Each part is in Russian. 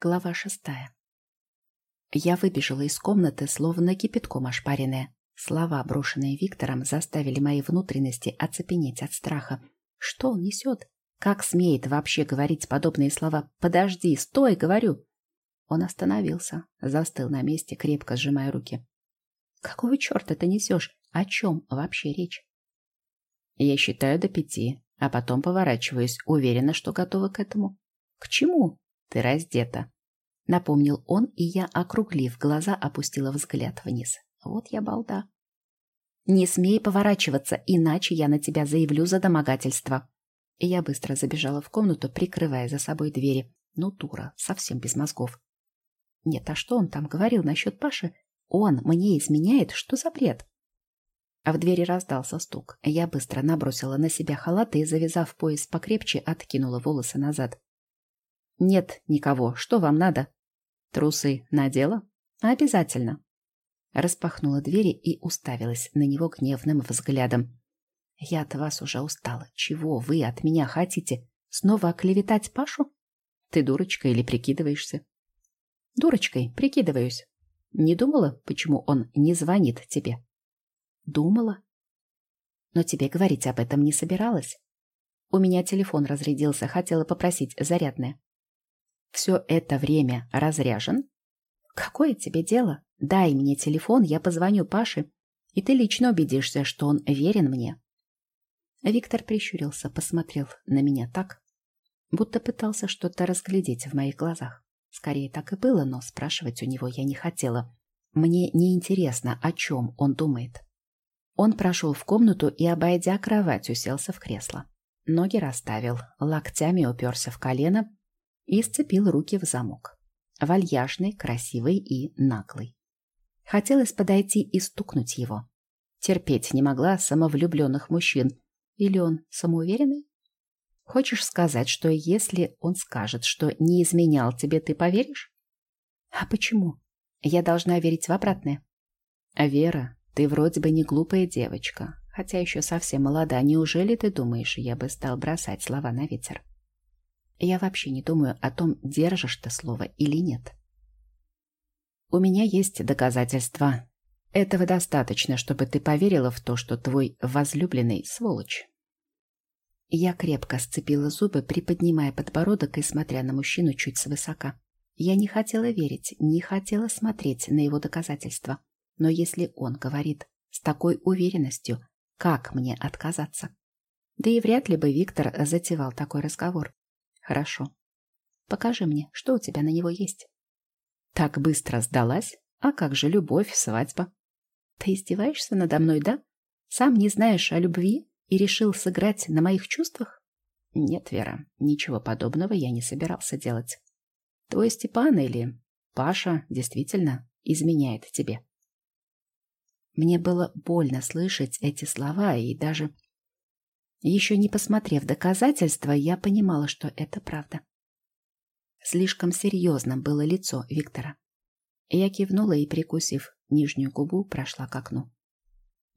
Глава шестая. Я выбежала из комнаты, словно кипятком ошпаренная. Слова, брошенные Виктором, заставили мои внутренности оцепенеть от страха. Что он несет? Как смеет вообще говорить подобные слова? «Подожди, стой!» — говорю. Он остановился, застыл на месте, крепко сжимая руки. «Какого черта ты несешь? О чем вообще речь?» Я считаю до пяти, а потом поворачиваюсь, уверена, что готова к этому. «К чему?» Ты раздета. Напомнил он, и я, округлив глаза, опустила взгляд вниз. Вот я балда. Не смей поворачиваться, иначе я на тебя заявлю за домогательство. И я быстро забежала в комнату, прикрывая за собой двери. Ну, дура, совсем без мозгов. Нет, а что он там говорил насчет Паши? Он мне изменяет? Что за бред? А в двери раздался стук. Я быстро набросила на себя халат и, завязав пояс покрепче, откинула волосы назад. «Нет никого. Что вам надо?» «Трусы надела?» «Обязательно». Распахнула двери и уставилась на него гневным взглядом. «Я от вас уже устала. Чего вы от меня хотите? Снова оклеветать Пашу? Ты дурочка или прикидываешься?» «Дурочкой прикидываюсь. Не думала, почему он не звонит тебе?» «Думала. Но тебе говорить об этом не собиралась. У меня телефон разрядился, хотела попросить зарядное все это время разряжен? Какое тебе дело? Дай мне телефон, я позвоню Паше, и ты лично убедишься, что он верен мне. Виктор прищурился, посмотрел на меня так, будто пытался что-то разглядеть в моих глазах. Скорее так и было, но спрашивать у него я не хотела. Мне не интересно, о чем он думает. Он прошел в комнату и, обойдя кровать, уселся в кресло. Ноги расставил, локтями уперся в колено и сцепил руки в замок. Вальяжный, красивый и наглый. Хотелось подойти и стукнуть его. Терпеть не могла самовлюбленных мужчин. Или он самоуверенный? Хочешь сказать, что если он скажет, что не изменял тебе, ты поверишь? А почему? Я должна верить в обратное. Вера, ты вроде бы не глупая девочка, хотя еще совсем молода. Неужели ты думаешь, я бы стал бросать слова на ветер? Я вообще не думаю о том, держишь ты слово или нет. У меня есть доказательства. Этого достаточно, чтобы ты поверила в то, что твой возлюбленный сволочь. Я крепко сцепила зубы, приподнимая подбородок и смотря на мужчину чуть свысока. Я не хотела верить, не хотела смотреть на его доказательства. Но если он говорит с такой уверенностью, как мне отказаться? Да и вряд ли бы Виктор затевал такой разговор. Хорошо. Покажи мне, что у тебя на него есть. Так быстро сдалась? А как же любовь, свадьба? Ты издеваешься надо мной, да? Сам не знаешь о любви и решил сыграть на моих чувствах? Нет, Вера, ничего подобного я не собирался делать. Твой Степан или Паша действительно изменяет тебе. Мне было больно слышать эти слова и даже еще не посмотрев доказательства, я понимала, что это правда. Слишком серьезно было лицо Виктора. Я кивнула и, прикусив нижнюю губу, прошла к окну.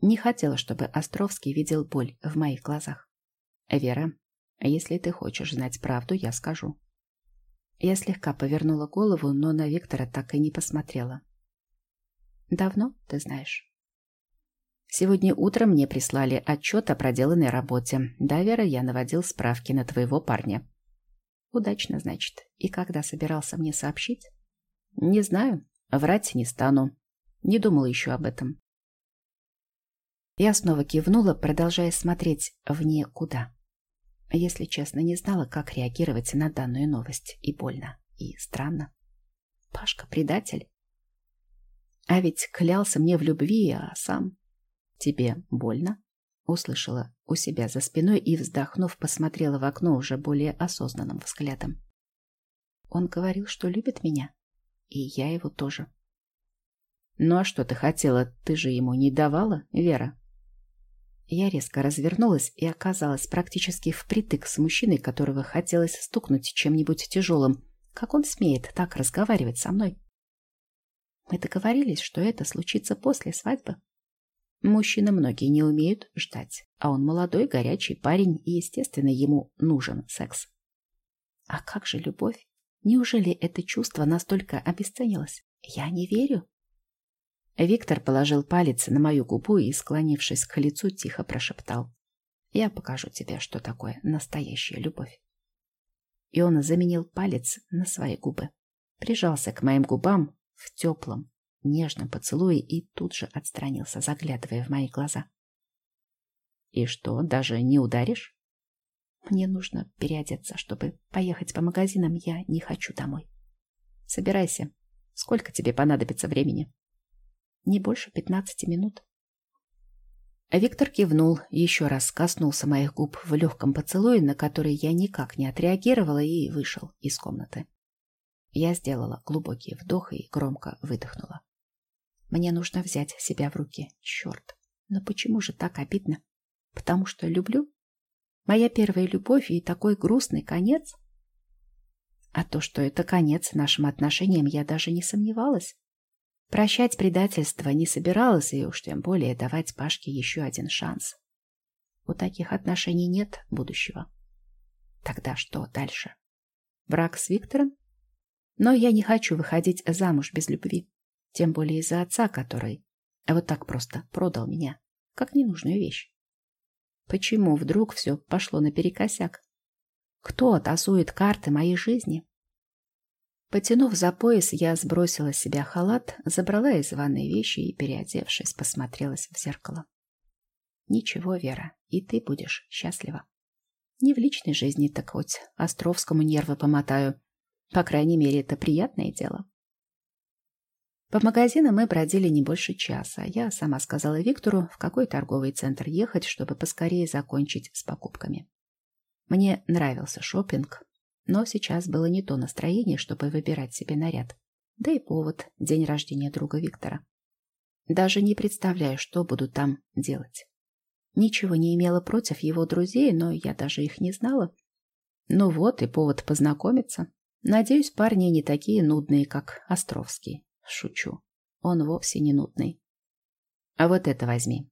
Не хотела, чтобы Островский видел боль в моих глазах. «Вера, если ты хочешь знать правду, я скажу». Я слегка повернула голову, но на Виктора так и не посмотрела. «Давно, ты знаешь?» Сегодня утром мне прислали отчет о проделанной работе. Да, Вера, я наводил справки на твоего парня. Удачно, значит. И когда собирался мне сообщить? Не знаю. Врать не стану. Не думал еще об этом. Я снова кивнула, продолжая смотреть вне куда. Если честно, не знала, как реагировать на данную новость. И больно, и странно. Пашка предатель. А ведь клялся мне в любви, а сам... «Тебе больно?» Услышала у себя за спиной и, вздохнув, посмотрела в окно уже более осознанным взглядом. Он говорил, что любит меня, и я его тоже. «Ну а что ты хотела? Ты же ему не давала, Вера?» Я резко развернулась и оказалась практически впритык с мужчиной, которого хотелось стукнуть чем-нибудь тяжелым. Как он смеет так разговаривать со мной? Мы договорились, что это случится после свадьбы. Мужчины многие не умеют ждать, а он молодой, горячий парень, и, естественно, ему нужен секс. А как же любовь? Неужели это чувство настолько обесценилось? Я не верю. Виктор положил палец на мою губу и, склонившись к лицу, тихо прошептал. «Я покажу тебе, что такое настоящая любовь». И он заменил палец на свои губы, прижался к моим губам в теплом, нежном поцелуе и тут же отстранился, заглядывая в мои глаза. «И что, даже не ударишь?» «Мне нужно переодеться, чтобы поехать по магазинам. Я не хочу домой». «Собирайся. Сколько тебе понадобится времени?» Не больше пятнадцати минут. Виктор кивнул, еще раз коснулся моих губ в легком поцелуе, на который я никак не отреагировала, и вышел из комнаты. Я сделала глубокий вдох и громко выдохнула. Мне нужно взять себя в руки. Черт, но почему же так обидно? Потому что люблю? Моя первая любовь и такой грустный конец? А то, что это конец нашим отношениям, я даже не сомневалась. Прощать предательство не собиралась и уж тем более давать Пашке еще один шанс. У таких отношений нет будущего. Тогда что дальше? Брак с Виктором? Но я не хочу выходить замуж без любви. Тем более из-за отца, который вот так просто продал меня, как ненужную вещь. Почему вдруг все пошло наперекосяк? Кто тасует карты моей жизни? Потянув за пояс, я сбросила с себя халат, забрала из ванной вещи и, переодевшись, посмотрелась в зеркало. Ничего, Вера, и ты будешь счастлива. Не в личной жизни, так хоть Островскому нервы помотаю. По крайней мере, это приятное дело. По магазинам мы бродили не больше часа. Я сама сказала Виктору, в какой торговый центр ехать, чтобы поскорее закончить с покупками. Мне нравился шопинг, но сейчас было не то настроение, чтобы выбирать себе наряд. Да и повод – день рождения друга Виктора. Даже не представляю, что буду там делать. Ничего не имела против его друзей, но я даже их не знала. Ну вот и повод познакомиться. Надеюсь, парни не такие нудные, как Островский. Шучу. Он вовсе не нудный. А вот это возьми.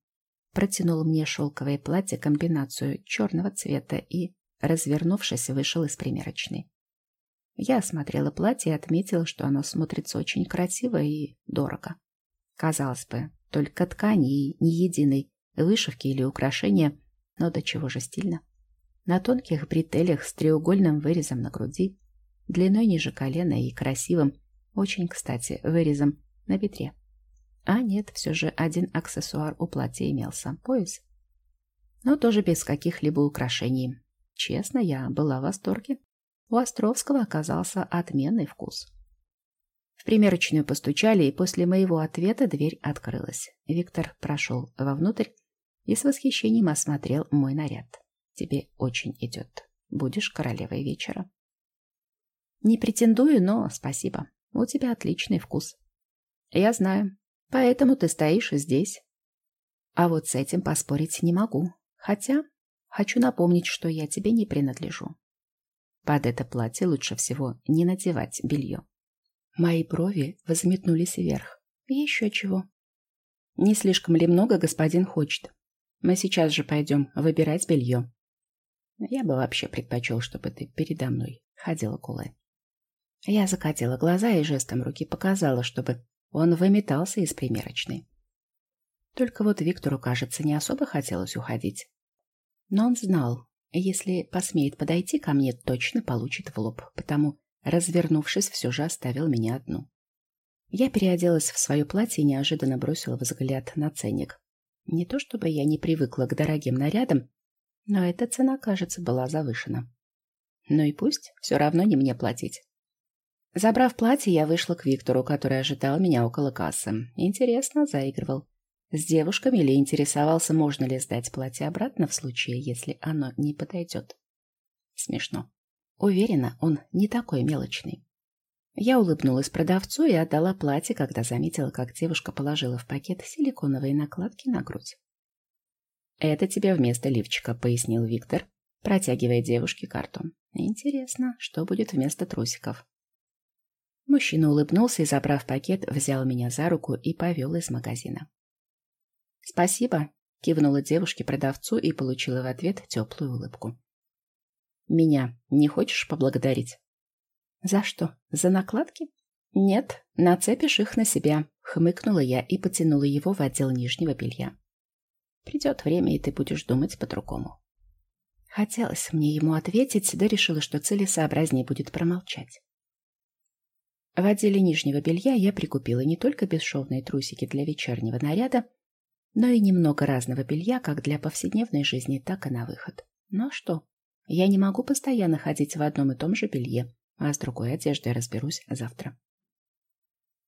Протянул мне шелковое платье комбинацию черного цвета и Развернувшись, вышел из примерочной. Я осмотрела платье и отметила, что оно смотрится очень красиво и дорого. Казалось бы, только ткани и ни единой вышивки или украшения, но до чего же стильно. На тонких бретелях с треугольным вырезом на груди, длиной ниже колена и красивым, очень, кстати, вырезом на бедре. А нет, все же один аксессуар у платья имелся – пояс. Но тоже без каких-либо украшений. Честно, я была в восторге. У Островского оказался отменный вкус. В примерочную постучали, и после моего ответа дверь открылась. Виктор прошел вовнутрь и с восхищением осмотрел мой наряд. «Тебе очень идет. Будешь королевой вечера». «Не претендую, но спасибо. У тебя отличный вкус». «Я знаю. Поэтому ты стоишь здесь». «А вот с этим поспорить не могу. Хотя Хочу напомнить, что я тебе не принадлежу. Под это платье лучше всего не надевать белье. Мои брови возметнулись вверх. Еще чего. Не слишком ли много господин хочет? Мы сейчас же пойдем выбирать белье. Я бы вообще предпочел, чтобы ты передо мной ходила кулы. Я закатила глаза и жестом руки показала, чтобы он выметался из примерочной. Только вот Виктору, кажется, не особо хотелось уходить. Но он знал, если посмеет подойти ко мне, точно получит в лоб, потому, развернувшись, все же оставил меня одну. Я переоделась в свое платье и неожиданно бросила взгляд на ценник. Не то чтобы я не привыкла к дорогим нарядам, но эта цена, кажется, была завышена. Ну и пусть, все равно не мне платить. Забрав платье, я вышла к Виктору, который ожидал меня около кассы. Интересно, заигрывал с девушками или интересовался, можно ли сдать платье обратно в случае, если оно не подойдет. Смешно. Уверена, он не такой мелочный. Я улыбнулась продавцу и отдала платье, когда заметила, как девушка положила в пакет силиконовые накладки на грудь. «Это тебе вместо лифчика», — пояснил Виктор, протягивая девушке карту. «Интересно, что будет вместо трусиков?» Мужчина улыбнулся и, забрав пакет, взял меня за руку и повел из магазина. «Спасибо», — кивнула девушке-продавцу и получила в ответ теплую улыбку. «Меня не хочешь поблагодарить?» За что? За накладки? Нет, нацепишь их на себя, хмыкнула я и потянула его в отдел нижнего белья. Придет время, и ты будешь думать по-другому. Хотелось мне ему ответить, да решила, что целесообразнее будет промолчать. В отделе нижнего белья я прикупила не только бесшовные трусики для вечернего наряда, но и немного разного белья как для повседневной жизни, так и на выход. Но что? Я не могу постоянно ходить в одном и том же белье, а с другой одеждой разберусь завтра.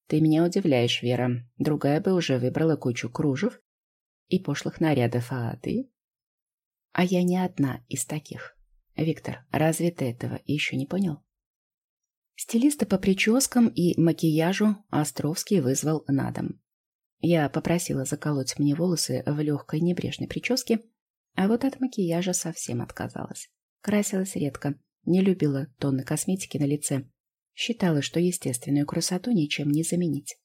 Ты меня удивляешь, Вера. Другая бы уже выбрала кучу кружев и пошлых нарядов, а ты? А я не одна из таких. Виктор, разве ты этого еще не понял? Стилиста по прическам и макияжу Островский вызвал на дом. Я попросила заколоть мне волосы в легкой небрежной прическе, а вот от макияжа совсем отказалась. Красилась редко, не любила тонны косметики на лице. Считала, что естественную красоту ничем не заменить.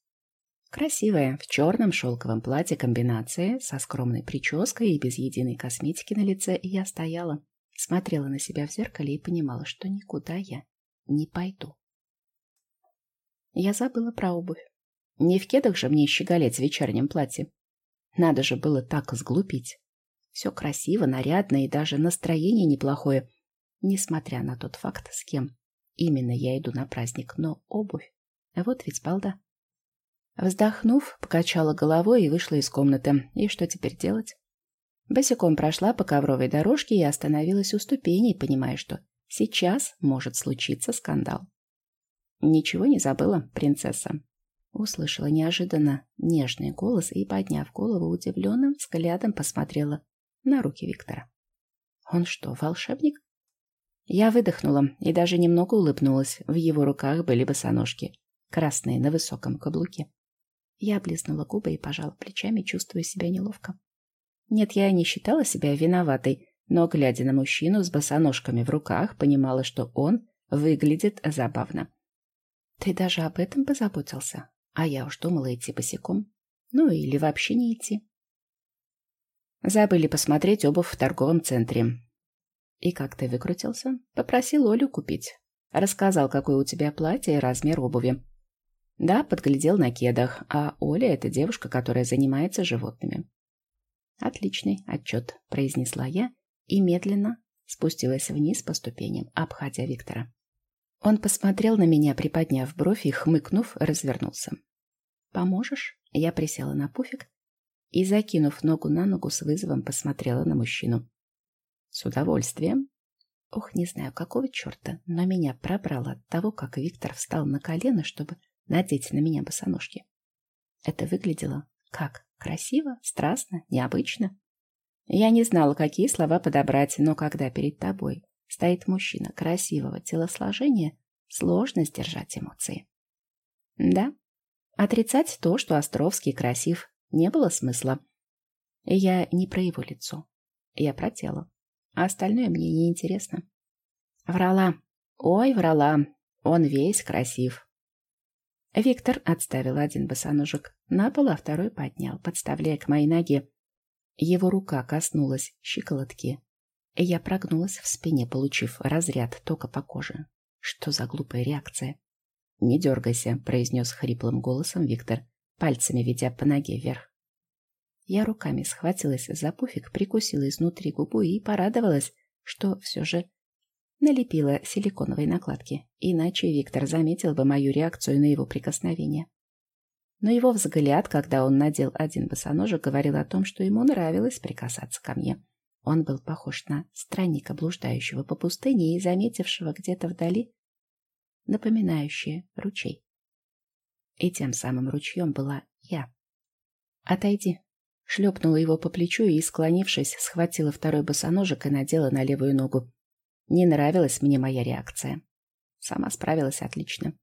Красивая, в черном шелковом платье комбинация, со скромной прической и без единой косметики на лице, я стояла, смотрела на себя в зеркале и понимала, что никуда я не пойду. Я забыла про обувь. Не в кедах же мне щеголять в вечернем платье. Надо же было так сглупить. Все красиво, нарядно и даже настроение неплохое, несмотря на тот факт, с кем именно я иду на праздник. Но обувь... Вот ведь балда. Вздохнув, покачала головой и вышла из комнаты. И что теперь делать? Босиком прошла по ковровой дорожке и остановилась у ступеней, понимая, что сейчас может случиться скандал. «Ничего не забыла, принцесса?» Услышала неожиданно нежный голос и, подняв голову, удивленным взглядом посмотрела на руки Виктора. «Он что, волшебник?» Я выдохнула и даже немного улыбнулась. В его руках были босоножки, красные на высоком каблуке. Я облизнула губы и пожала плечами, чувствуя себя неловко. Нет, я не считала себя виноватой, но, глядя на мужчину с босоножками в руках, понимала, что он выглядит забавно. Ты даже об этом позаботился? А я уж думала идти босиком. Ну или вообще не идти. Забыли посмотреть обувь в торговом центре. И как ты выкрутился? Попросил Олю купить. Рассказал, какое у тебя платье и размер обуви. Да, подглядел на кедах, а Оля — это девушка, которая занимается животными. Отличный отчет, произнесла я и медленно спустилась вниз по ступеням, обходя Виктора. Он посмотрел на меня, приподняв бровь и, хмыкнув, развернулся. «Поможешь?» Я присела на пуфик и, закинув ногу на ногу, с вызовом посмотрела на мужчину. «С удовольствием». Ох, не знаю, какого черта, но меня пробрало от того, как Виктор встал на колено, чтобы надеть на меня босоножки. Это выглядело как? Красиво, страстно, необычно. Я не знала, какие слова подобрать, но когда перед тобой стоит мужчина красивого телосложения, сложно сдержать эмоции. Да, отрицать то, что Островский красив, не было смысла. Я не про его лицо, я про тело, а остальное мне не интересно. Врала. Ой, врала. Он весь красив. Виктор отставил один босоножек на пол, а второй поднял, подставляя к моей ноге. Его рука коснулась щиколотки, я прогнулась в спине, получив разряд тока по коже. Что за глупая реакция? «Не дергайся», — произнес хриплым голосом Виктор, пальцами ведя по ноге вверх. Я руками схватилась за пуфик, прикусила изнутри губу и порадовалась, что все же налепила силиконовые накладки, иначе Виктор заметил бы мою реакцию на его прикосновение. Но его взгляд, когда он надел один босоножек, говорил о том, что ему нравилось прикасаться ко мне. Он был похож на странника, блуждающего по пустыне и заметившего где-то вдали напоминающее ручей. И тем самым ручьем была я. «Отойди!» Шлепнула его по плечу и, склонившись, схватила второй босоножек и надела на левую ногу. Не нравилась мне моя реакция. Сама справилась отлично.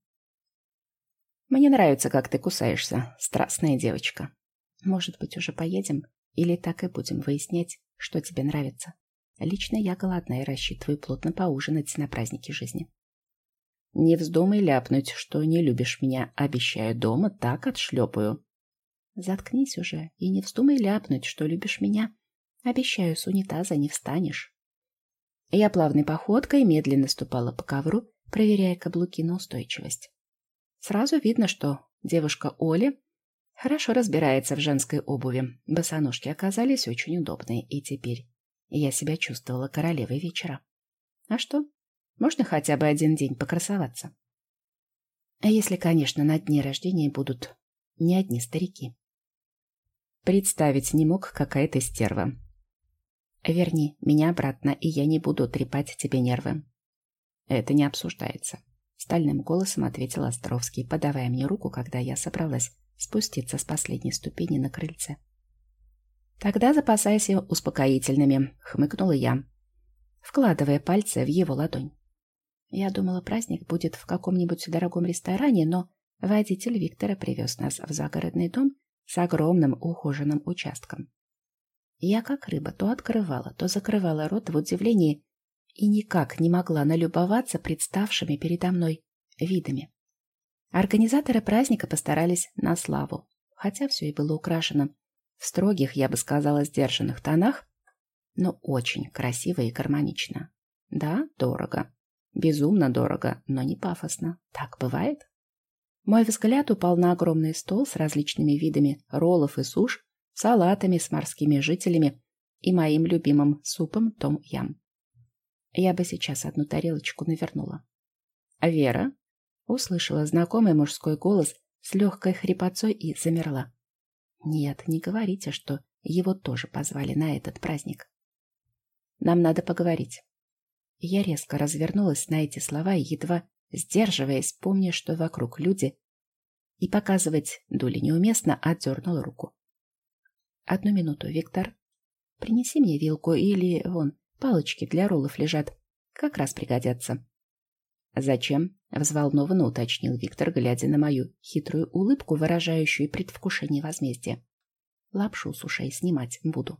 «Мне нравится, как ты кусаешься, страстная девочка. Может быть, уже поедем? Или так и будем выяснять, что тебе нравится. Лично я голодна и рассчитываю плотно поужинать на празднике жизни. Не вздумай ляпнуть, что не любишь меня. Обещаю, дома так отшлепаю. Заткнись уже и не вздумай ляпнуть, что любишь меня. Обещаю, с унитаза не встанешь. Я плавной походкой медленно ступала по ковру, проверяя каблуки на устойчивость. Сразу видно, что девушка Оли хорошо разбирается в женской обуви. Босоножки оказались очень удобные, и теперь я себя чувствовала королевой вечера. А что? Можно хотя бы один день покрасоваться. А если, конечно, на дне рождения будут не одни старики. Представить не мог, какая ты стерва. Верни меня обратно, и я не буду трепать тебе нервы. Это не обсуждается. Стальным голосом ответил Островский, подавая мне руку, когда я собралась спуститься с последней ступени на крыльце. «Тогда запасайся успокоительными», — хмыкнула я, вкладывая пальцы в его ладонь. Я думала, праздник будет в каком-нибудь дорогом ресторане, но водитель Виктора привез нас в загородный дом с огромным ухоженным участком. Я, как рыба, то открывала, то закрывала рот в удивлении и никак не могла налюбоваться представшими передо мной видами. Организаторы праздника постарались на славу, хотя все и было украшено в строгих, я бы сказала, сдержанных тонах, но очень красиво и гармонично. Да, дорого. Безумно дорого, но не пафосно. Так бывает? Мой взгляд упал на огромный стол с различными видами роллов и суш, салатами с морскими жителями и моим любимым супом том-ям. Я бы сейчас одну тарелочку навернула. «А «Вера?» — услышала знакомый мужской голос с легкой хрипотцой и замерла. «Нет, не говорите, что его тоже позвали на этот праздник. Нам надо поговорить». Я резко развернулась на эти слова едва сдерживаясь, помня, что вокруг люди, и показывать дули неуместно, отдернула руку. «Одну минуту, Виктор. Принеси мне вилку или, вон, палочки для роллов лежат. Как раз пригодятся». «Зачем?» — взволнованно уточнил Виктор, глядя на мою хитрую улыбку, выражающую предвкушение возмездия. «Лапшу с ушей снимать буду».